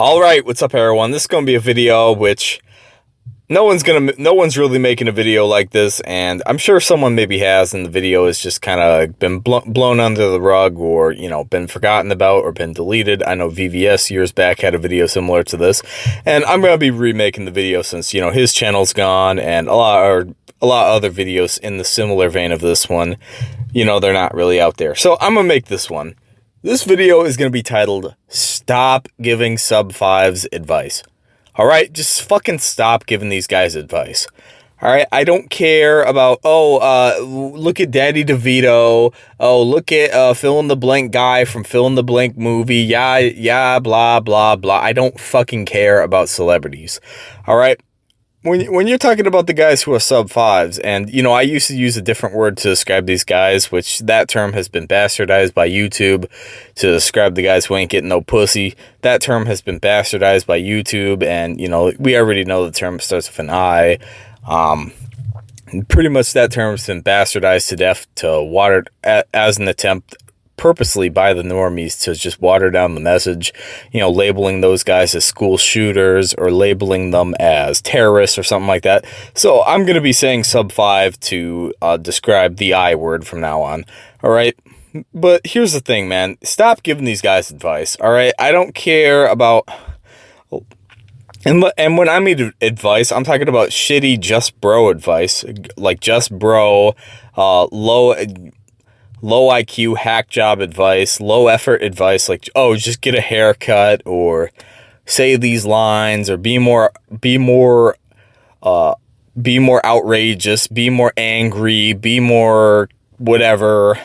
All right, what's up everyone? This is going to be a video which no one's going to no one's really making a video like this and I'm sure someone maybe has and the video has just kind of been bl blown under the rug or, you know, been forgotten about or been deleted. I know VVS years back had a video similar to this and I'm going to be remaking the video since, you know, his channel's gone and a lot or a lot of other videos in the similar vein of this one, you know, they're not really out there. So I'm going to make this one. This video is going to be titled, Stop Giving Sub 5s Advice. Alright, just fucking stop giving these guys advice. Alright, I don't care about, oh, uh, look at Danny DeVito. Oh, look at uh, fill in the blank guy from fill in the blank movie. Yeah, yeah, blah, blah, blah. I don't fucking care about celebrities. Alright, when when you're talking about the guys who are sub fives, and you know, I used to use a different word to describe these guys, which that term has been bastardized by YouTube to describe the guys who ain't getting no pussy. That term has been bastardized by YouTube, and you know, we already know the term starts with an I. Um, pretty much that term has been bastardized to death to water as an attempt purposely by the normies to just water down the message, you know, labeling those guys as school shooters or labeling them as terrorists or something like that. So I'm going to be saying sub 5 to uh, describe the I word from now on. All right. But here's the thing, man. Stop giving these guys advice. All right. I don't care about. And, and when I mean advice, I'm talking about shitty just bro advice, like just bro, uh, low low IQ hack job advice, low effort advice like, oh, just get a haircut or say these lines or be more, be more, uh, be more outrageous, be more angry, be more whatever,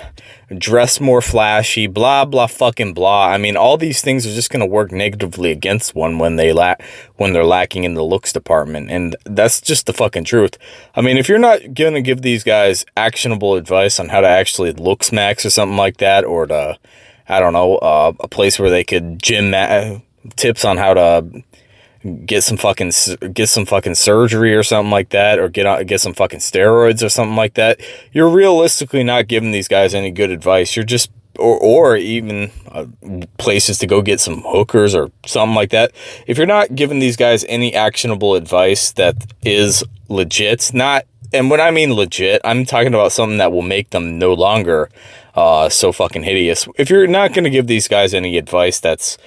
dress more flashy, blah, blah, fucking blah. I mean, all these things are just going to work negatively against one when they lack, when they're lacking in the looks department. And that's just the fucking truth. I mean, if you're not going to give these guys actionable advice on how to actually looksmax or something like that, or to, I don't know, uh, a place where they could gym tips on how to get some fucking get some fucking surgery or something like that or get get some fucking steroids or something like that you're realistically not giving these guys any good advice. You're just or or even uh, places to go get some hookers or something like that. If you're not giving these guys any actionable advice that is legit not and when I mean legit, I'm talking about something that will make them no longer uh, so fucking hideous. If you're not going to give these guys any advice that's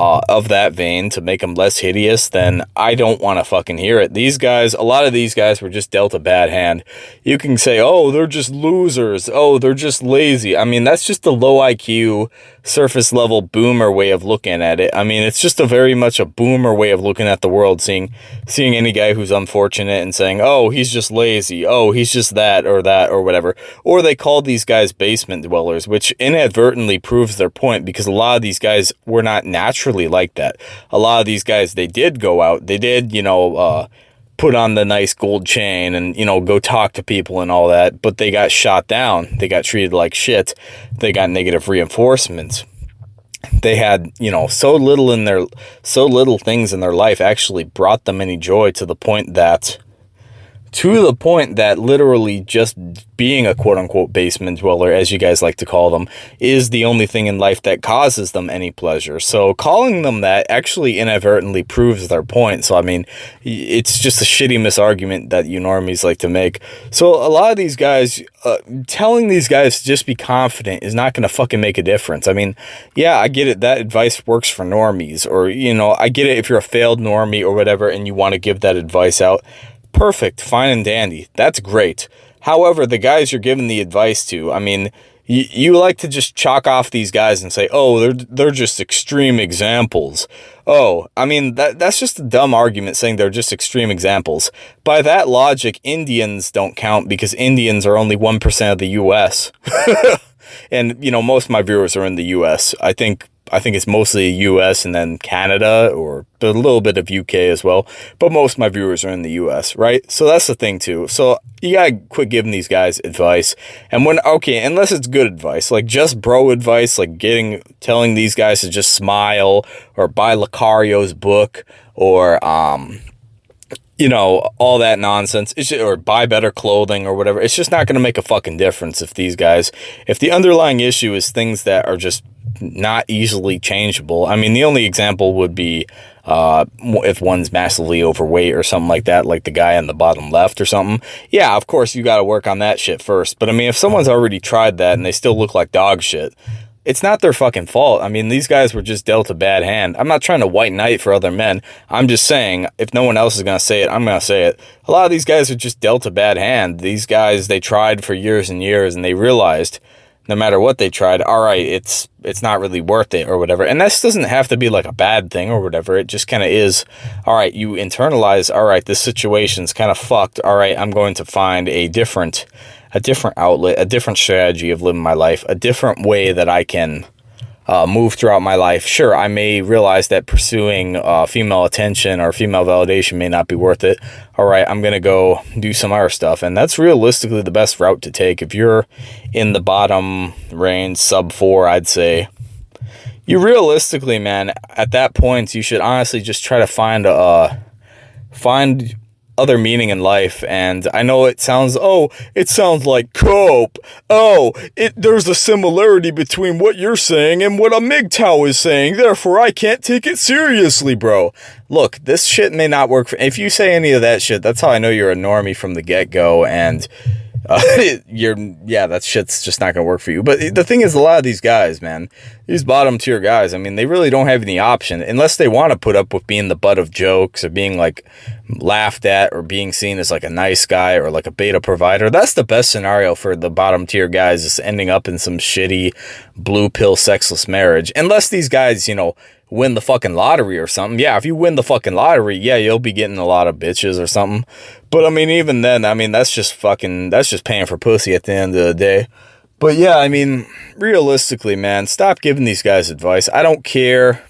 uh, of that vein to make them less hideous, then I don't want to fucking hear it. These guys, a lot of these guys were just dealt a bad hand. You can say, oh, they're just losers. Oh, they're just lazy. I mean, that's just the low IQ, surface level boomer way of looking at it. I mean, it's just a very much a boomer way of looking at the world, seeing, seeing any guy who's unfortunate and saying, oh, he's just lazy. Oh, he's just that or that or whatever. Or they call these guys basement dwellers, which inadvertently proves their point because a lot of these guys were not naturally like that. A lot of these guys, they did go out. They did, you know, uh, put on the nice gold chain and, you know, go talk to people and all that, but they got shot down. They got treated like shit. They got negative reinforcements. They had, you know, so little in their, so little things in their life actually brought them any joy to the point that, to the point that literally just being a quote-unquote basement dweller, as you guys like to call them, is the only thing in life that causes them any pleasure. So calling them that actually inadvertently proves their point. So, I mean, it's just a shitty misargument that you normies like to make. So a lot of these guys, uh, telling these guys to just be confident is not going to fucking make a difference. I mean, yeah, I get it. That advice works for normies or, you know, I get it if you're a failed normie or whatever and you want to give that advice out. Perfect, fine and dandy. That's great. However, the guys you're giving the advice to, I mean, you, you like to just chalk off these guys and say, oh, they're, they're just extreme examples. Oh, I mean, that, that's just a dumb argument saying they're just extreme examples. By that logic, Indians don't count because Indians are only 1% of the U.S. and, you know, most of my viewers are in the U.S. I think I think it's mostly US and then Canada or a little bit of UK as well. But most of my viewers are in the US, right? So that's the thing too. So you gotta quit giving these guys advice. And when, okay, unless it's good advice, like just bro advice, like getting, telling these guys to just smile or buy Lucario's book or, um, you know, all that nonsense, just, or buy better clothing or whatever. It's just not going to make a fucking difference if these guys, if the underlying issue is things that are just not easily changeable. I mean, the only example would be uh, if one's massively overweight or something like that, like the guy on the bottom left or something. Yeah, of course, you got to work on that shit first. But I mean, if someone's already tried that and they still look like dog shit, it's not their fucking fault. I mean, these guys were just dealt a bad hand. I'm not trying to white knight for other men. I'm just saying, if no one else is going to say it, I'm going to say it. A lot of these guys are just dealt a bad hand. These guys, they tried for years and years and they realized no matter what they tried, all right, it's it's not really worth it or whatever. And this doesn't have to be like a bad thing or whatever. It just kind of is, all right, you internalize, all right, this situation's kind of fucked. All right, I'm going to find a different a different outlet, a different strategy of living my life, a different way that I can uh, move throughout my life. Sure, I may realize that pursuing uh, female attention or female validation may not be worth it. All right, I'm going to go do some other stuff. And that's realistically the best route to take. If you're in the bottom range, sub four, I'd say, you realistically, man, at that point, you should honestly just try to find a, find other meaning in life. And I know it sounds, oh, it sounds like cope. Oh, it, there's a similarity between what you're saying and what a MGTOW is saying. Therefore, I can't take it seriously, bro. Look, this shit may not work. For, if you say any of that shit, that's how I know you're a normie from the get go. And uh, you're yeah, that shit's just not gonna work for you. But the thing is, a lot of these guys, man, these bottom tier guys, I mean, they really don't have any option unless they want to put up with being the butt of jokes or being like laughed at or being seen as like a nice guy or like a beta provider. That's the best scenario for the bottom tier guys is ending up in some shitty blue pill sexless marriage. Unless these guys, you know, win the fucking lottery or something. Yeah, if you win the fucking lottery, yeah, you'll be getting a lot of bitches or something. But I mean, even then, I mean, that's just fucking, that's just paying for pussy at the end of the day. But yeah, I mean, realistically, man, stop giving these guys advice. I don't care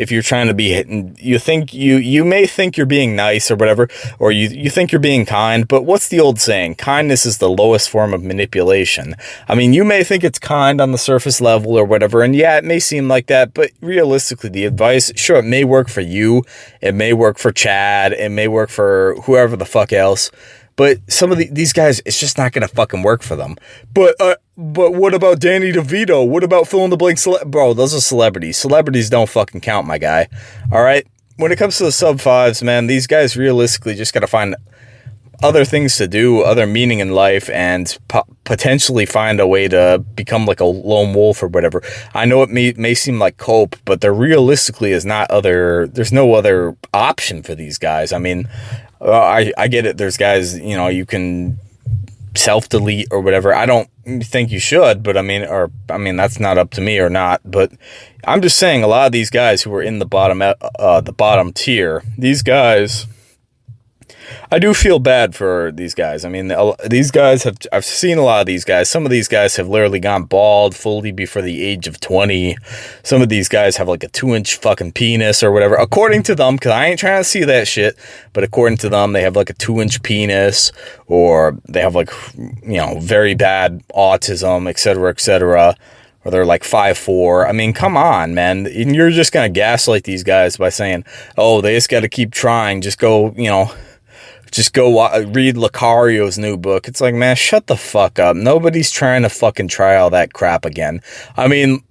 if you're trying to be hitting, you think you, you may think you're being nice or whatever, or you, you think you're being kind, but what's the old saying? Kindness is the lowest form of manipulation. I mean, you may think it's kind on the surface level or whatever, and yeah, it may seem like that, but realistically, the advice, sure, it may work for you. It may work for Chad. It may work for whoever the fuck else. But some of the, these guys, it's just not going to fucking work for them. But, uh, but what about Danny DeVito? What about fill in the blank? Bro, those are celebrities. Celebrities don't fucking count, my guy. All right. When it comes to the sub fives, man, these guys realistically just got to find other things to do, other meaning in life, and po potentially find a way to become like a lone wolf or whatever. I know it may, may seem like cope, but there realistically is not other, there's no other option for these guys. I mean, well, I, I get it. There's guys, you know, you can self-delete or whatever. I don't think you should, but I mean, or, I mean, that's not up to me or not, but I'm just saying a lot of these guys who are in the bottom, uh, the bottom tier, these guys, I do feel bad for these guys. I mean, these guys have, I've seen a lot of these guys. Some of these guys have literally gone bald fully before the age of 20. Some of these guys have like a two inch fucking penis or whatever. According to them, because I ain't trying to see that shit, but according to them, they have like a two inch penis or they have like, you know, very bad autism, etc., etc or they're like five four. I mean, come on, man. And you're just going to gaslight these guys by saying, oh, they just got to keep trying. Just go, you know, just go read Lucario's new book. It's like, man, shut the fuck up. Nobody's trying to fucking try all that crap again. I mean,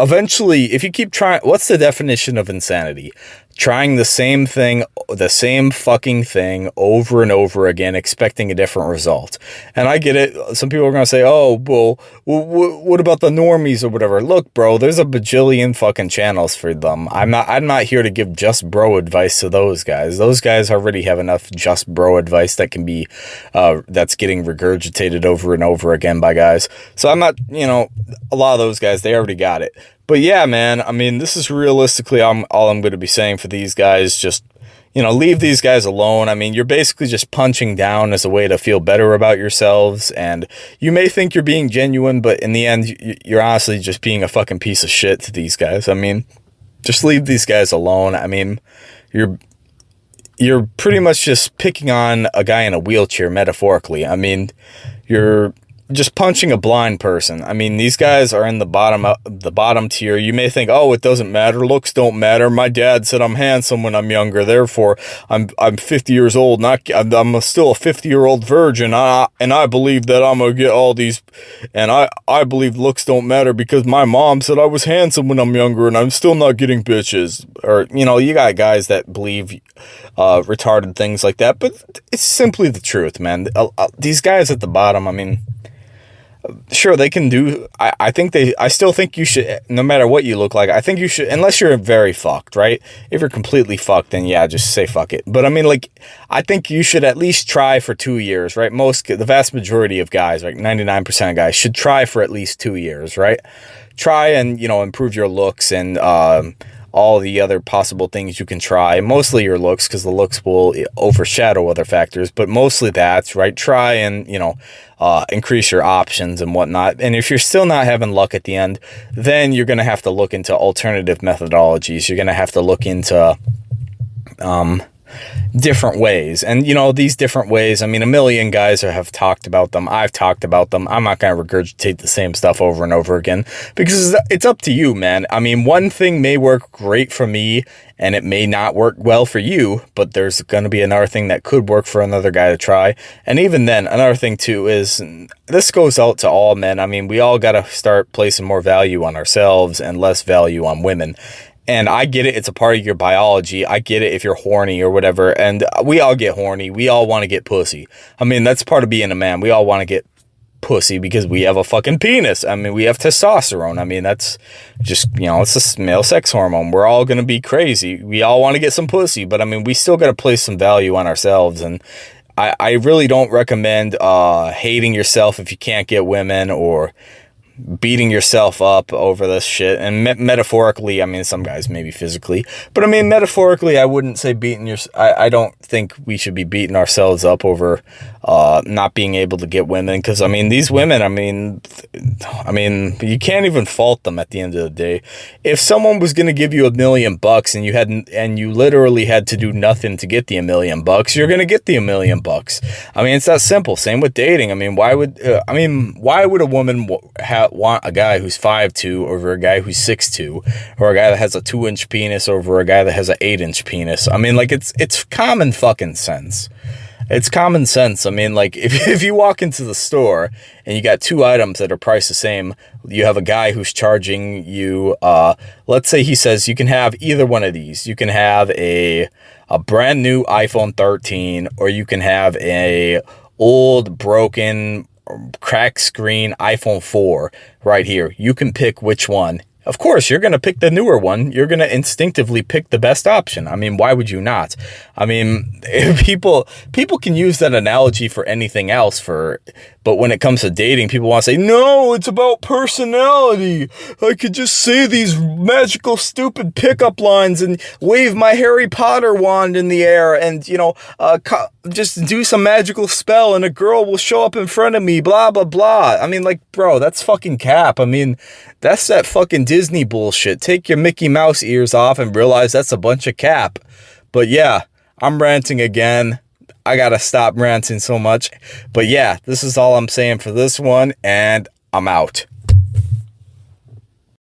eventually, if you keep trying, what's the definition of insanity? Trying the same thing, the same fucking thing over and over again, expecting a different result. And I get it. Some people are going to say, oh, well, what about the normies or whatever? Look, bro, there's a bajillion fucking channels for them. I'm not, I'm not here to give just bro advice to those guys. Those guys already have enough just bro advice that can be, uh, that's getting regurgitated over and over again by guys. So I'm not, you know, a lot of those guys, they already got it. But yeah, man, I mean, this is realistically all I'm going to be saying for these guys. Just, you know, leave these guys alone. I mean, you're basically just punching down as a way to feel better about yourselves. And you may think you're being genuine, but in the end, you're honestly just being a fucking piece of shit to these guys. I mean, just leave these guys alone. I mean, you're you're pretty much just picking on a guy in a wheelchair metaphorically. I mean, you're just punching a blind person. I mean, these guys are in the bottom the bottom tier. You may think, "Oh, it doesn't matter. Looks don't matter. My dad said I'm handsome when I'm younger. Therefore, I'm I'm 50 years old. Not I'm still a 50 year old virgin. I, and I believe that I'm gonna get all these. And I I believe looks don't matter because my mom said I was handsome when I'm younger, and I'm still not getting bitches. Or you know, you got guys that believe uh, retarded things like that. But it's simply the truth, man. Uh, uh, these guys at the bottom. I mean sure they can do I, I think they I still think you should no matter what you look like I think you should unless you're very fucked right? If you're completely fucked then yeah just say fuck it. But I mean like I think you should at least try for two years right? Most the vast majority of guys like 99% of guys should try for at least two years right? Try and you know improve your looks and um all the other possible things you can try. Mostly your looks, because the looks will overshadow other factors, but mostly that's right? Try and, you know, uh, increase your options and whatnot. And if you're still not having luck at the end, then you're going to have to look into alternative methodologies. You're going to have to look into, um, different ways. And, you know, these different ways, I mean, a million guys have talked about them. I've talked about them. I'm not going to regurgitate the same stuff over and over again because it's up to you, man. I mean, one thing may work great for me and it may not work well for you, but there's going to be another thing that could work for another guy to try. And even then, another thing too is this goes out to all men. I mean, we all got to start placing more value on ourselves and less value on women. And I get it. It's a part of your biology. I get it if you're horny or whatever. And we all get horny. We all want to get pussy. I mean, that's part of being a man. We all want to get pussy because we have a fucking penis. I mean, we have testosterone. I mean, that's just, you know, it's a male sex hormone. We're all going to be crazy. We all want to get some pussy, but I mean, we still got to place some value on ourselves. And I, I really don't recommend uh, hating yourself if you can't get women or beating yourself up over this shit. And me metaphorically, I mean, some guys maybe physically, but I mean, metaphorically, I wouldn't say beating your, I, I don't think we should be beating ourselves up over, uh, not being able to get women. Cause I mean, these women, I mean, I mean, you can't even fault them at the end of the day. If someone was going to give you a million bucks and you hadn't, and you literally had to do nothing to get the a million bucks, you're going to get the a million bucks. I mean, it's that simple. Same with dating. I mean, why would, uh, I mean, why would a woman have, want a guy who's 5'2 over a guy who's 6'2 or a guy that has a 2-inch penis over a guy that has an 8-inch penis. I mean, like, it's it's common fucking sense. It's common sense. I mean, like, if, if you walk into the store and you got two items that are priced the same, you have a guy who's charging you, uh, let's say he says you can have either one of these. You can have a, a brand new iPhone 13 or you can have a old, broken, crack screen iPhone 4 right here. You can pick which one of course, you're going to pick the newer one. You're going to instinctively pick the best option. I mean, why would you not? I mean, people people can use that analogy for anything else for but when it comes to dating, people want to say, "No, it's about personality. I could just say these magical stupid pickup lines and wave my Harry Potter wand in the air and, you know, uh, just do some magical spell and a girl will show up in front of me, blah blah blah." I mean, like, bro, that's fucking cap. I mean, that's that fucking Disney bullshit. Take your Mickey Mouse ears off and realize that's a bunch of cap. But yeah, I'm ranting again. I gotta stop ranting so much. But yeah, this is all I'm saying for this one, and I'm out.